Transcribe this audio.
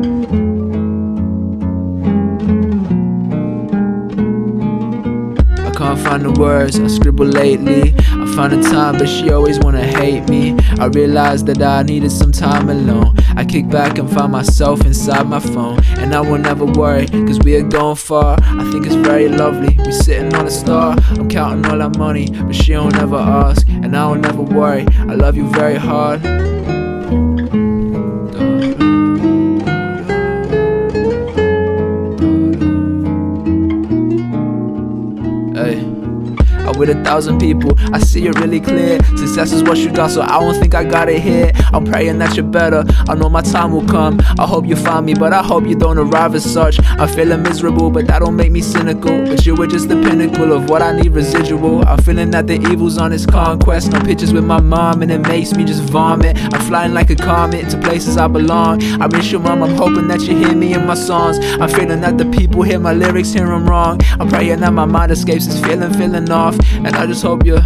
I can't find the words, I scribble lately. I find the time, but she always wanna hate me. I realized that I needed some time alone. I kick back and find myself inside my phone. And I will never worry, cause we are going far. I think it's very lovely. We sitting on a star. I'm counting all our money, but she don't ever ask. And I will never worry. I love you very hard. Hey. I'm with a thousand people, I see it really clear. Success is what you got, so I don't think I got it here. I'm praying that you're better, I know my time will come. I hope you find me, but I hope you don't arrive as such. I'm feeling miserable, but that don't make me cynical. But you were just the pinnacle of what I need residual. I'm feeling that the evil's on its conquest. No pictures with my mom, and it makes me just vomit. I'm flying like a comet to places I belong. I miss your mom, I'm hoping that you hear me in my songs. I'm feeling that the people hear my lyrics, hear them wrong. I'm praying that my mind escapes this feeling, feeling off. And I just hope you.